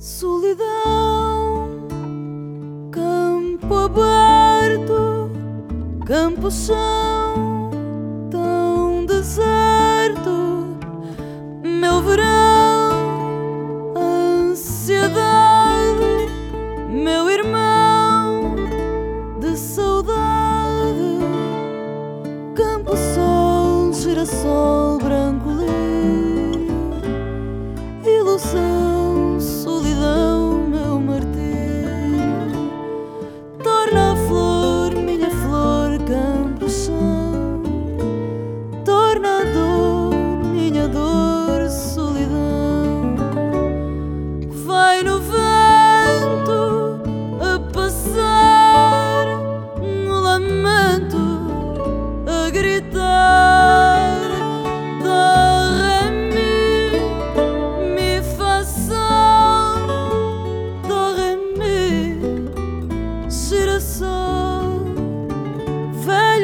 Solidão, campo aberto, campo chão, tão deserto, meu verão, ansiedade, meu irmão de saudade, campo sol, girassol.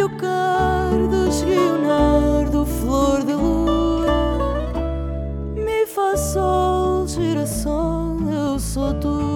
Velho cardo, guionardo, flor de lua, mi, fá, sol, girassol, eu sou tu.